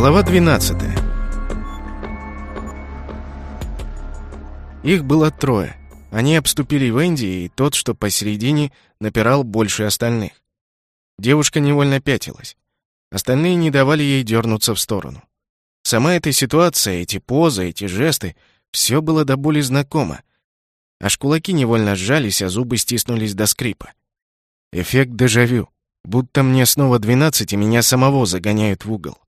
Глава 12 Их было трое. Они обступили Венди, и тот, что посередине, напирал больше остальных. Девушка невольно пятилась. Остальные не давали ей дернуться в сторону. Сама эта ситуация, эти позы, эти жесты — все было до боли знакомо. Аж кулаки невольно сжались, а зубы стиснулись до скрипа. Эффект дежавю. Будто мне снова двенадцать, и меня самого загоняют в угол.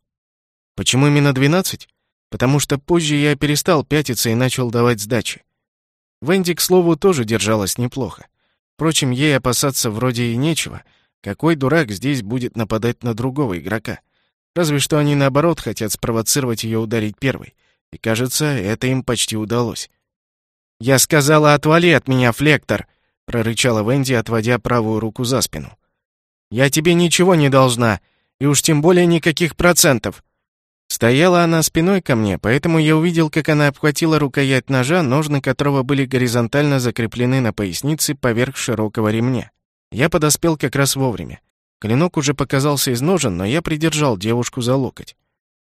Почему именно двенадцать? Потому что позже я перестал пятиться и начал давать сдачи. Венди, к слову, тоже держалась неплохо. Впрочем, ей опасаться вроде и нечего. Какой дурак здесь будет нападать на другого игрока? Разве что они, наоборот, хотят спровоцировать ее ударить первой. И, кажется, это им почти удалось. «Я сказала, отвали от меня, Флектор!» — прорычала Венди, отводя правую руку за спину. «Я тебе ничего не должна, и уж тем более никаких процентов!» Стояла она спиной ко мне, поэтому я увидел, как она обхватила рукоять ножа, ножны которого были горизонтально закреплены на пояснице поверх широкого ремня. Я подоспел как раз вовремя. Клинок уже показался из ножен, но я придержал девушку за локоть.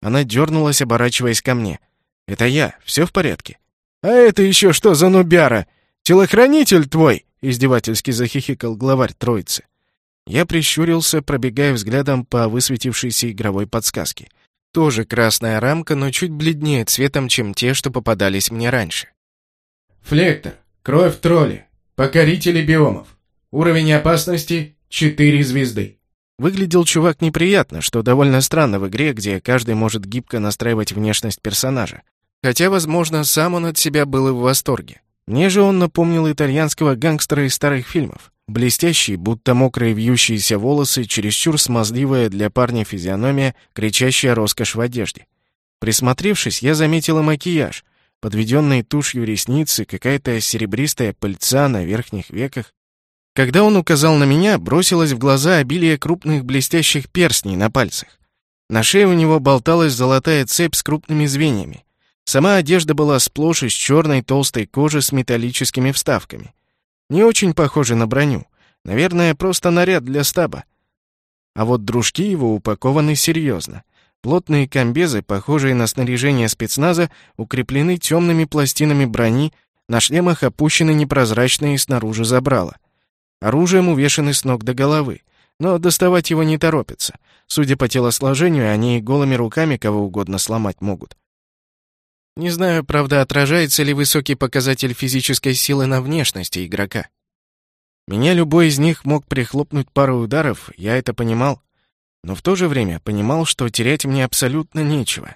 Она дернулась, оборачиваясь ко мне. «Это я. Все в порядке?» «А это еще что за нубяра? Телохранитель твой!» — издевательски захихикал главарь троицы. Я прищурился, пробегая взглядом по высветившейся игровой подсказке — тоже красная рамка, но чуть бледнее цветом, чем те, что попадались мне раньше. Флектор. Кровь тролли. Покорители биомов. Уровень опасности 4 звезды. Выглядел чувак неприятно, что довольно странно в игре, где каждый может гибко настраивать внешность персонажа. Хотя, возможно, сам он от себя был и в восторге. Мне же он напомнил итальянского гангстера из старых фильмов. Блестящие, будто мокрые вьющиеся волосы, чересчур смазливая для парня физиономия, кричащая роскошь в одежде. Присмотревшись, я заметила макияж, подведенные тушью ресницы, какая-то серебристая пыльца на верхних веках. Когда он указал на меня, бросилось в глаза обилие крупных блестящих перстней на пальцах. На шее у него болталась золотая цепь с крупными звеньями. Сама одежда была сплошь из черной толстой кожи с металлическими вставками. Не очень похоже на броню. Наверное, просто наряд для стаба. А вот дружки его упакованы серьезно. Плотные комбезы, похожие на снаряжение спецназа, укреплены темными пластинами брони, на шлемах опущены непрозрачные снаружи забрала. Оружием увешаны с ног до головы, но доставать его не торопятся. Судя по телосложению, они и голыми руками кого угодно сломать могут. Не знаю, правда, отражается ли высокий показатель физической силы на внешности игрока. Меня любой из них мог прихлопнуть пару ударов, я это понимал. Но в то же время понимал, что терять мне абсолютно нечего.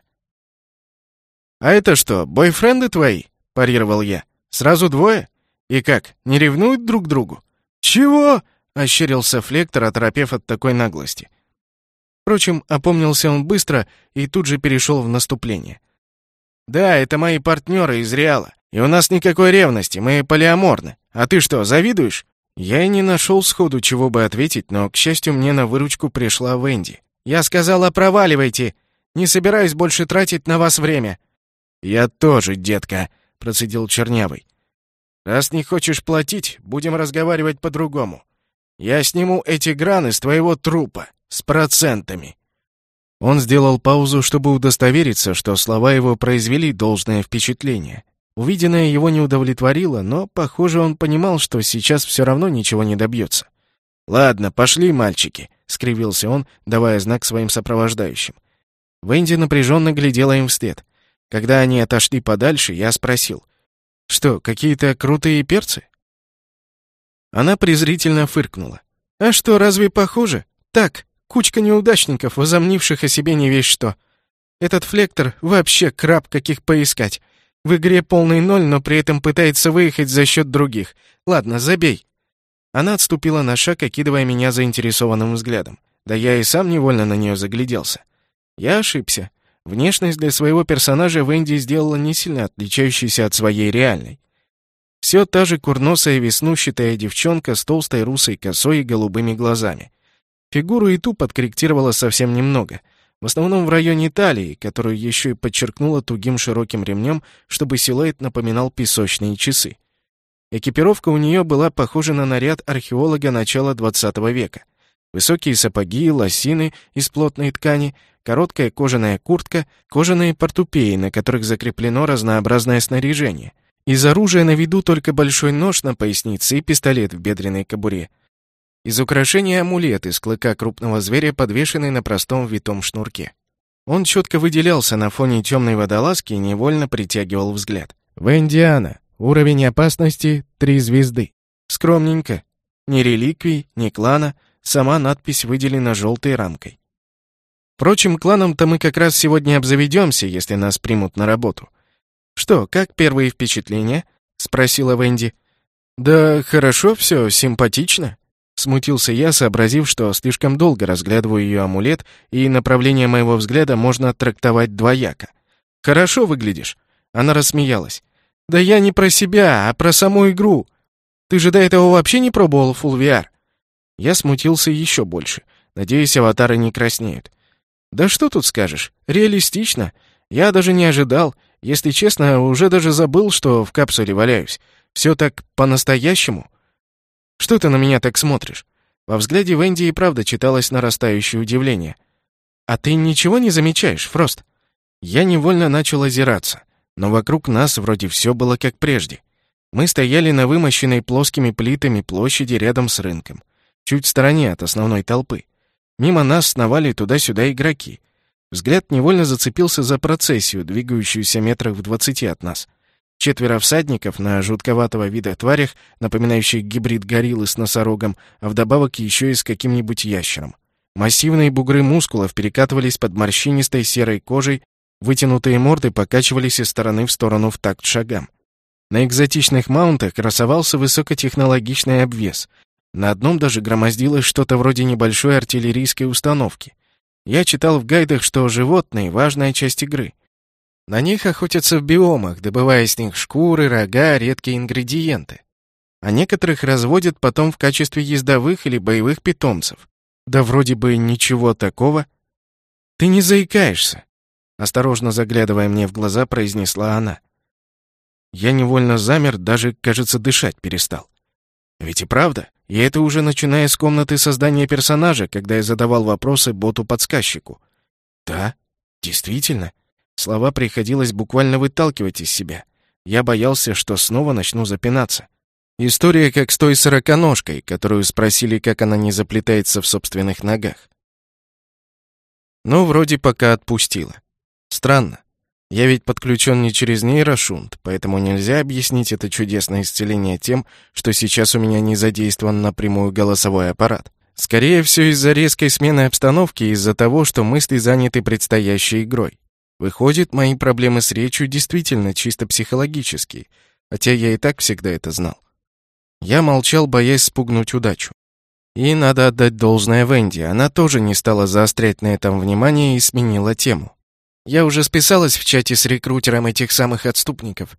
«А это что, бойфренды твои?» — парировал я. «Сразу двое? И как, не ревнуют друг другу?» «Чего?» — ощерился Флектор, оторопев от такой наглости. Впрочем, опомнился он быстро и тут же перешел в наступление. «Да, это мои партнеры из Реала. И у нас никакой ревности, мы полиаморны. А ты что, завидуешь?» Я и не нашел сходу, чего бы ответить, но, к счастью, мне на выручку пришла Венди. «Я сказала, проваливайте! Не собираюсь больше тратить на вас время!» «Я тоже, детка», — процедил Чернявый. «Раз не хочешь платить, будем разговаривать по-другому. Я сниму эти граны с твоего трупа, с процентами». Он сделал паузу, чтобы удостовериться, что слова его произвели должное впечатление. Увиденное его не удовлетворило, но, похоже, он понимал, что сейчас все равно ничего не добьется. «Ладно, пошли, мальчики», — скривился он, давая знак своим сопровождающим. Венди напряженно глядела им вслед. Когда они отошли подальше, я спросил. «Что, какие-то крутые перцы?» Она презрительно фыркнула. «А что, разве похоже? Так, Кучка неудачников, возомнивших о себе не весь что. Этот флектор вообще краб, каких поискать. В игре полный ноль, но при этом пытается выехать за счет других. Ладно, забей. Она отступила на шаг, окидывая меня заинтересованным взглядом. Да я и сам невольно на нее загляделся. Я ошибся. Внешность для своего персонажа Венди сделала не сильно отличающейся от своей реальной. Все та же курносая веснущатая девчонка с толстой русой косой и голубыми глазами. Фигуру и ту подкорректировала совсем немного. В основном в районе талии, которую еще и подчеркнула тугим широким ремнем, чтобы силуэт напоминал песочные часы. Экипировка у нее была похожа на наряд археолога начала 20 века. Высокие сапоги, лосины из плотной ткани, короткая кожаная куртка, кожаные портупеи, на которых закреплено разнообразное снаряжение. Из оружия на виду только большой нож на пояснице и пистолет в бедренной кобуре. Из украшения амулет из клыка крупного зверя, подвешенный на простом витом шнурке. Он четко выделялся на фоне темной водолазки и невольно притягивал взгляд. «Вендиана. Уровень опасности — три звезды. Скромненько. Ни реликвий, ни клана. Сама надпись выделена желтой рамкой. Впрочем, кланом-то мы как раз сегодня обзаведемся, если нас примут на работу. Что, как первые впечатления? Спросила Венди. Да хорошо все, симпатично. Смутился я, сообразив, что слишком долго разглядываю ее амулет, и направление моего взгляда можно трактовать двояко. «Хорошо выглядишь». Она рассмеялась. «Да я не про себя, а про саму игру. Ты же до этого вообще не пробовал Full VR?» Я смутился еще больше. Надеюсь, аватары не краснеют. Да что тут скажешь? Реалистично. Я даже не ожидал. Если честно, уже даже забыл, что в капсуле валяюсь. Все так по-настоящему. Что ты на меня так смотришь? Во взгляде Венди и правда читалось нарастающее удивление. А ты ничего не замечаешь, Фрост? Я невольно начал озираться, но вокруг нас вроде все было как прежде. Мы стояли на вымощенной плоскими плитами площади рядом с рынком чуть в стороне от основной толпы. Мимо нас сновали туда-сюда игроки. Взгляд невольно зацепился за процессию, двигающуюся метрах в двадцати от нас. Четверо всадников на жутковатого вида тварях, напоминающих гибрид гориллы с носорогом, а вдобавок еще и с каким-нибудь ящером. Массивные бугры мускулов перекатывались под морщинистой серой кожей, вытянутые морды покачивались из стороны в сторону в такт шагам. На экзотичных маунтах красовался высокотехнологичный обвес, на одном даже громоздилось что-то вроде небольшой артиллерийской установки. Я читал в гайдах, что животные — важная часть игры. На них охотятся в биомах, добывая с них шкуры, рога, редкие ингредиенты. А некоторых разводят потом в качестве ездовых или боевых питомцев. Да вроде бы ничего такого. Ты не заикаешься, осторожно заглядывая мне в глаза, произнесла она. Я невольно замер, даже, кажется, дышать перестал. Ведь и правда, и это уже начиная с комнаты создания персонажа, когда я задавал вопросы боту-подсказчику. Да, действительно. Слова приходилось буквально выталкивать из себя. Я боялся, что снова начну запинаться. История как с той сороконожкой, которую спросили, как она не заплетается в собственных ногах. Но вроде пока отпустила. Странно. Я ведь подключен не через нейрошунт, поэтому нельзя объяснить это чудесное исцеление тем, что сейчас у меня не задействован напрямую голосовой аппарат. Скорее всего, из-за резкой смены обстановки и из-за того, что мысли заняты предстоящей игрой. Выходит, мои проблемы с речью действительно чисто психологические, хотя я и так всегда это знал. Я молчал, боясь спугнуть удачу. И надо отдать должное Венди, она тоже не стала заострять на этом внимание и сменила тему. Я уже списалась в чате с рекрутером этих самых отступников.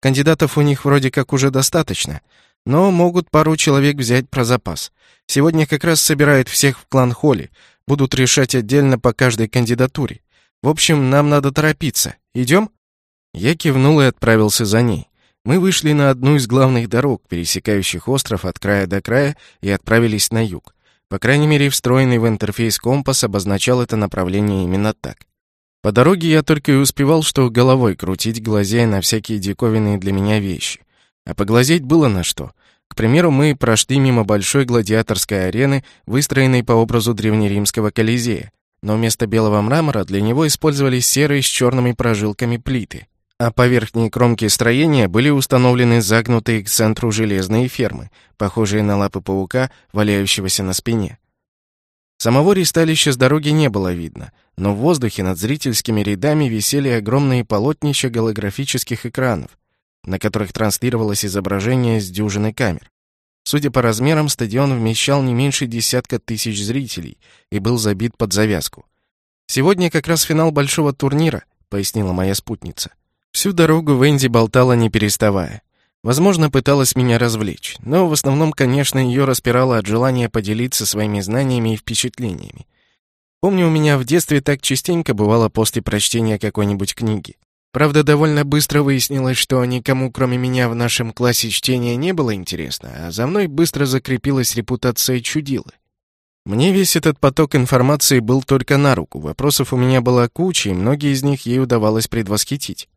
Кандидатов у них вроде как уже достаточно, но могут пару человек взять про запас. Сегодня как раз собирают всех в клан Холли, будут решать отдельно по каждой кандидатуре. В общем, нам надо торопиться. Идем? Я кивнул и отправился за ней. Мы вышли на одну из главных дорог, пересекающих остров от края до края, и отправились на юг. По крайней мере, встроенный в интерфейс компас обозначал это направление именно так. По дороге я только и успевал, что головой крутить, глазея на всякие диковинные для меня вещи. А поглазеть было на что. К примеру, мы прошли мимо большой гладиаторской арены, выстроенной по образу древнеримского Колизея, но вместо белого мрамора для него использовались серые с черными прожилками плиты, а по верхней кромке строения были установлены загнутые к центру железные фермы, похожие на лапы паука, валяющегося на спине. Самого ристалища с дороги не было видно, но в воздухе над зрительскими рядами висели огромные полотнища голографических экранов, на которых транслировалось изображение с дюжины камер. Судя по размерам, стадион вмещал не меньше десятка тысяч зрителей и был забит под завязку. «Сегодня как раз финал большого турнира», — пояснила моя спутница. Всю дорогу Венди болтала не переставая. Возможно, пыталась меня развлечь, но в основном, конечно, ее распирало от желания поделиться своими знаниями и впечатлениями. Помню, у меня в детстве так частенько бывало после прочтения какой-нибудь книги. Правда, довольно быстро выяснилось, что никому, кроме меня, в нашем классе чтения не было интересно, а за мной быстро закрепилась репутация чудилы. Мне весь этот поток информации был только на руку. Вопросов у меня была куча, и многие из них ей удавалось предвосхитить.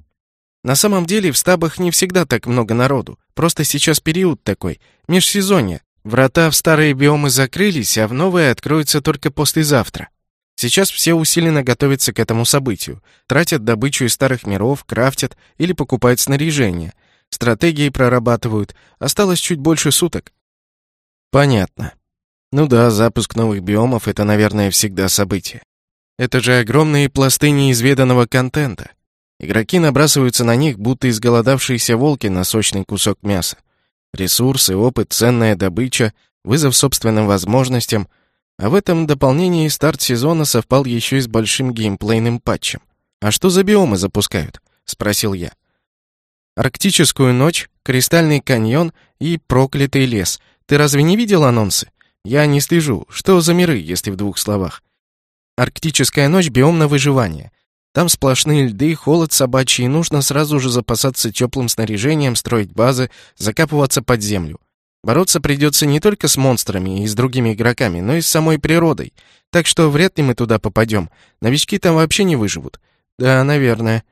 На самом деле в стабах не всегда так много народу. Просто сейчас период такой, межсезонье. Врата в старые биомы закрылись, а в новые откроются только послезавтра. Сейчас все усиленно готовятся к этому событию. Тратят добычу из старых миров, крафтят или покупают снаряжение. Стратегии прорабатывают. Осталось чуть больше суток. Понятно. Ну да, запуск новых биомов — это, наверное, всегда событие. Это же огромные пласты неизведанного контента. Игроки набрасываются на них, будто изголодавшиеся волки на сочный кусок мяса. Ресурсы, опыт, ценная добыча, вызов собственным возможностям. А в этом дополнении старт сезона совпал еще и с большим геймплейным патчем. «А что за биомы запускают?» — спросил я. «Арктическую ночь, Кристальный каньон и Проклятый лес. Ты разве не видел анонсы?» Я не слежу. Что за миры, если в двух словах? Арктическая ночь — биом на выживание. Там сплошные льды, холод собачий, и нужно сразу же запасаться теплым снаряжением, строить базы, закапываться под землю. Бороться придется не только с монстрами и с другими игроками, но и с самой природой. Так что вряд ли мы туда попадем. Новички там вообще не выживут. Да, наверное.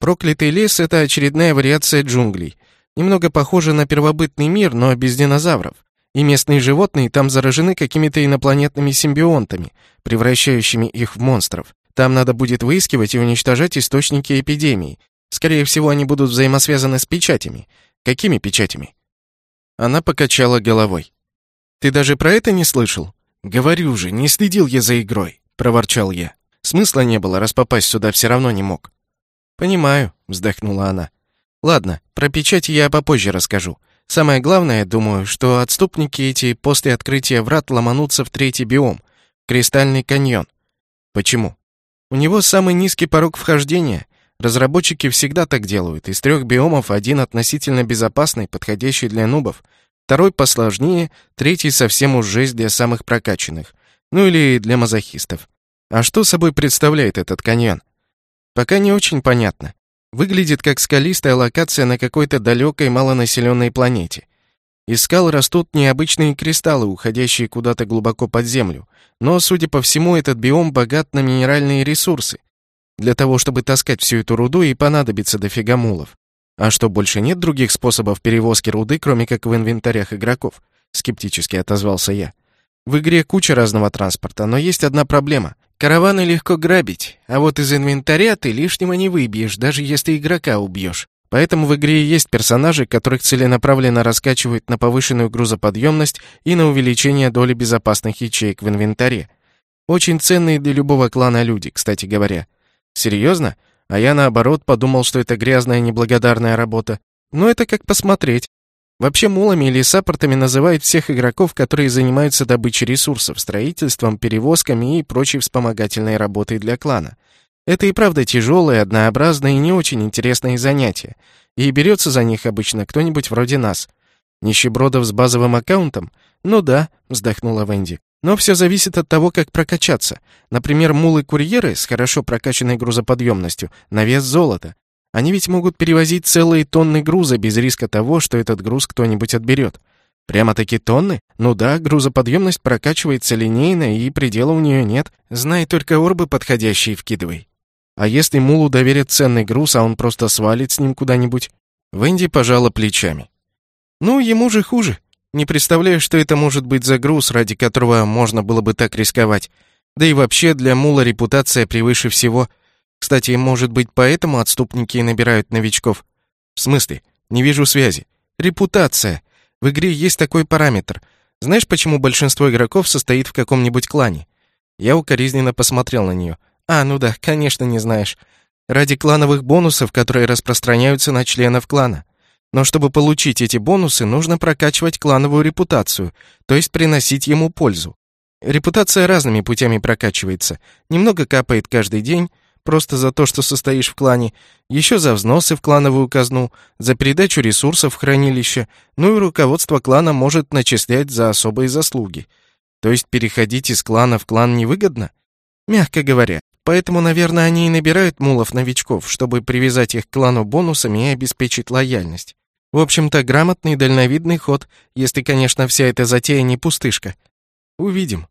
Проклятый лес — это очередная вариация джунглей. Немного похоже на первобытный мир, но без динозавров. И местные животные там заражены какими-то инопланетными симбионтами, превращающими их в монстров. Там надо будет выискивать и уничтожать источники эпидемии. Скорее всего, они будут взаимосвязаны с печатями. Какими печатями? Она покачала головой. «Ты даже про это не слышал?» «Говорю же, не следил я за игрой», — проворчал я. «Смысла не было, раз попасть сюда все равно не мог». «Понимаю», — вздохнула она. «Ладно, про печати я попозже расскажу. Самое главное, думаю, что отступники эти после открытия врат ломанутся в третий биом — Кристальный каньон. Почему? У него самый низкий порог вхождения. Разработчики всегда так делают. Из трех биомов один относительно безопасный, подходящий для нубов. Второй посложнее, третий совсем уж жесть для самых прокачанных. Ну или для мазохистов. А что собой представляет этот каньон? Пока не очень понятно. Выглядит как скалистая локация на какой-то далекой малонаселенной планете. Из скал растут необычные кристаллы, уходящие куда-то глубоко под землю. Но, судя по всему, этот биом богат на минеральные ресурсы. Для того, чтобы таскать всю эту руду, и понадобится дофига мулов. А что, больше нет других способов перевозки руды, кроме как в инвентарях игроков? Скептически отозвался я. В игре куча разного транспорта, но есть одна проблема. Караваны легко грабить, а вот из инвентаря ты лишнего не выбьешь, даже если игрока убьешь. Поэтому в игре есть персонажи, которых целенаправленно раскачивают на повышенную грузоподъемность и на увеличение доли безопасных ячеек в инвентаре. Очень ценные для любого клана люди, кстати говоря. Серьезно? А я наоборот подумал, что это грязная неблагодарная работа. Но это как посмотреть. Вообще мулами или саппортами называют всех игроков, которые занимаются добычей ресурсов, строительством, перевозками и прочей вспомогательной работой для клана. Это и правда тяжелые, однообразные и не очень интересные занятия. И берется за них обычно кто-нибудь вроде нас. Нищебродов с базовым аккаунтом? Ну да, вздохнула Венди. Но все зависит от того, как прокачаться. Например, мулы-курьеры с хорошо прокачанной грузоподъемностью на вес золота. Они ведь могут перевозить целые тонны груза без риска того, что этот груз кто-нибудь отберет. Прямо-таки тонны? Ну да, грузоподъемность прокачивается линейно, и предела у нее нет. Знай только орбы подходящие вкидывай. А если Мулу доверят ценный груз, а он просто свалит с ним куда-нибудь? Венди пожала плечами. Ну, ему же хуже. Не представляю, что это может быть за груз, ради которого можно было бы так рисковать. Да и вообще для Мула репутация превыше всего — кстати, может быть, поэтому отступники набирают новичков? В смысле? Не вижу связи. Репутация. В игре есть такой параметр. Знаешь, почему большинство игроков состоит в каком-нибудь клане? Я укоризненно посмотрел на нее. А, ну да, конечно, не знаешь. Ради клановых бонусов, которые распространяются на членов клана. Но чтобы получить эти бонусы, нужно прокачивать клановую репутацию, то есть приносить ему пользу. Репутация разными путями прокачивается. Немного капает каждый день, просто за то, что состоишь в клане, еще за взносы в клановую казну, за передачу ресурсов в хранилище, ну и руководство клана может начислять за особые заслуги. То есть переходить из клана в клан невыгодно? Мягко говоря. Поэтому, наверное, они и набирают мулов-новичков, чтобы привязать их к клану бонусами и обеспечить лояльность. В общем-то, грамотный, дальновидный ход, если, конечно, вся эта затея не пустышка. Увидим.